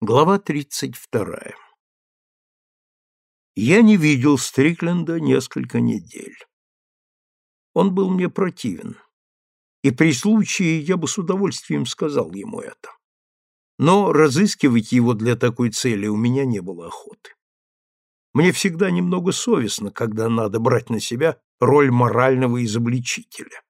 Глава 32. Я не видел Стрикленда несколько недель. Он был мне противен, и при случае я бы с удовольствием сказал ему это. Но разыскивать его для такой цели у меня не было охоты. Мне всегда немного совестно, когда надо брать на себя роль морального изобличителя.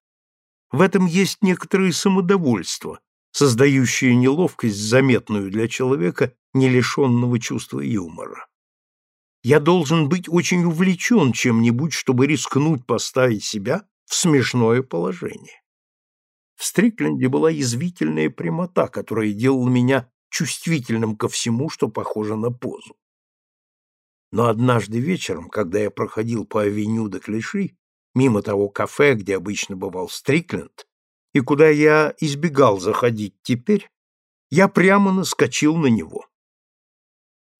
В этом есть некоторое самодовольство, создающее неловкость, заметную для человека, не лишенного чувства юмора. Я должен быть очень увлечен чем-нибудь, чтобы рискнуть поставить себя в смешное положение. В Стрикленде была язвительная прямота, которая делала меня чувствительным ко всему, что похоже на позу. Но однажды вечером, когда я проходил по авеню до Клиши, мимо того кафе, где обычно бывал Стрикленд, и куда я избегал заходить теперь, я прямо наскочил на него.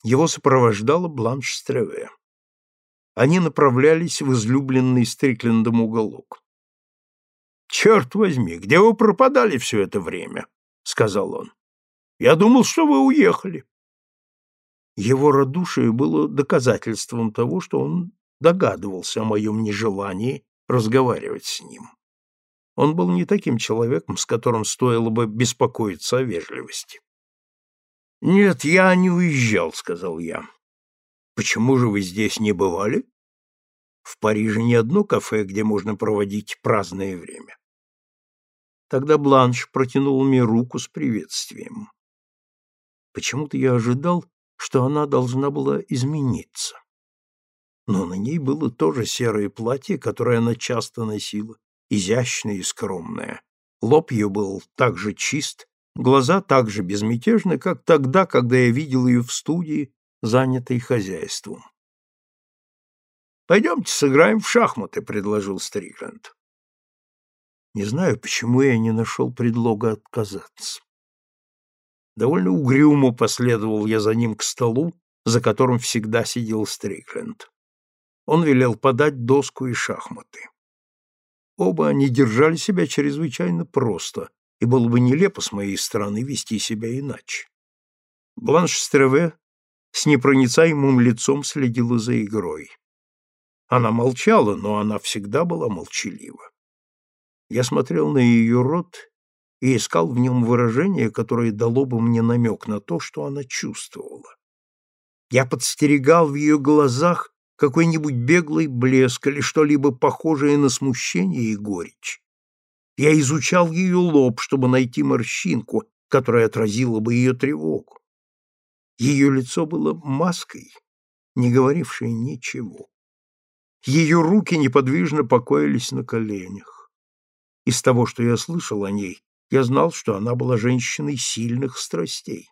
Его сопровождала Бланш Стреве. Они направлялись в излюбленный Стриклендом уголок. «Черт возьми, где вы пропадали все это время?» — сказал он. «Я думал, что вы уехали». Его радушие было доказательством того, что он догадывался о моем нежелании разговаривать с ним. Он был не таким человеком, с которым стоило бы беспокоиться о вежливости. «Нет, я не уезжал», — сказал я. «Почему же вы здесь не бывали?» «В Париже не одно кафе, где можно проводить праздное время». Тогда Бланш протянул мне руку с приветствием. Почему-то я ожидал, что она должна была измениться. Но на ней было то же серое платье, которое она часто носила, изящная и скромная. Лоб ее был так же чист, глаза так же безмятежны, как тогда, когда я видел ее в студии, занятой хозяйством. «Пойдемте сыграем в шахматы», — предложил Стрикленд. Не знаю, почему я не нашел предлога отказаться. Довольно угрюмо последовал я за ним к столу, за которым всегда сидел Стрикленд. Он велел подать доску и шахматы. Оба они держали себя чрезвычайно просто, и было бы нелепо с моей стороны вести себя иначе. Бланш Стреве с непроницаемым лицом следила за игрой. Она молчала, но она всегда была молчалива. Я смотрел на ее рот и искал в нем выражение, которое дало бы мне намек на то, что она чувствовала. Я подстерегал в ее глазах какой-нибудь беглый блеск или что-либо похожее на смущение и горечь. Я изучал ее лоб, чтобы найти морщинку, которая отразила бы ее тревогу. Ее лицо было маской, не говорившей ничего. Ее руки неподвижно покоились на коленях. Из того, что я слышал о ней, я знал, что она была женщиной сильных страстей.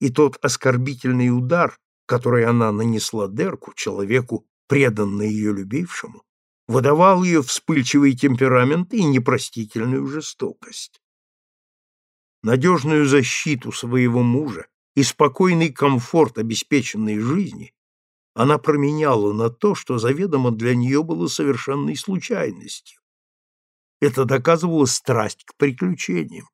И тот оскорбительный удар, который она нанесла Дерку, человеку, преданно ее любившему, выдавал ее вспыльчивый темперамент и непростительную жестокость. Надежную защиту своего мужа и спокойный комфорт обеспеченной жизни она променяла на то, что заведомо для нее было совершенной случайностью. Это доказывало страсть к приключениям,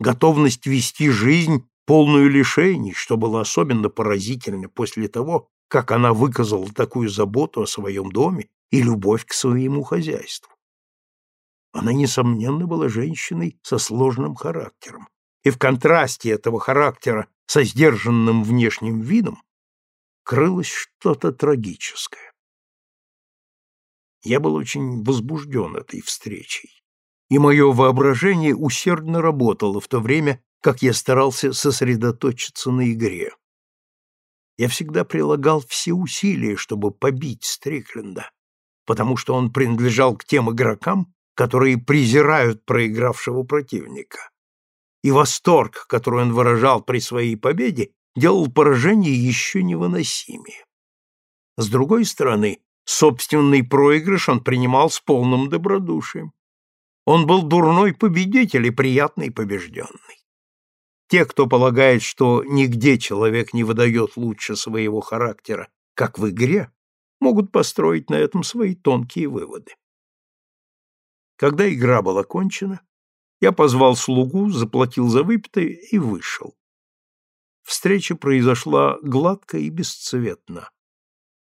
готовность вести жизнь полную лишений, что было особенно поразительно после того, как она выказала такую заботу о своем доме и любовь к своему хозяйству. Она, несомненно, была женщиной со сложным характером, и в контрасте этого характера со сдержанным внешним видом крылось что-то трагическое. Я был очень возбужден этой встречей, и мое воображение усердно работало в то время, как я старался сосредоточиться на игре. Я всегда прилагал все усилия, чтобы побить Стрикленда, потому что он принадлежал к тем игрокам, которые презирают проигравшего противника. И восторг, который он выражал при своей победе, делал поражение еще невыносимее. С другой стороны, собственный проигрыш он принимал с полным добродушием. Он был дурной победитель и приятный побежденный. Те, кто полагает, что нигде человек не выдает лучше своего характера, как в игре, могут построить на этом свои тонкие выводы. Когда игра была кончена, я позвал слугу, заплатил за выпитое и вышел. Встреча произошла гладко и бесцветно.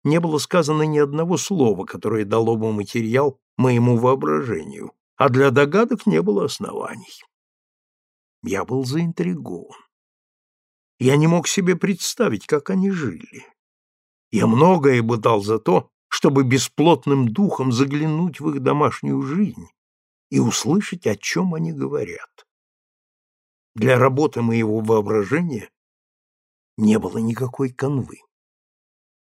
Не было сказано ни одного слова, которое дало бы материал моему воображению, а для догадок не было оснований. Я был заинтригован. Я не мог себе представить, как они жили. Я многое бы дал за то, чтобы бесплотным духом заглянуть в их домашнюю жизнь и услышать, о чем они говорят. Для работы моего воображения не было никакой канвы.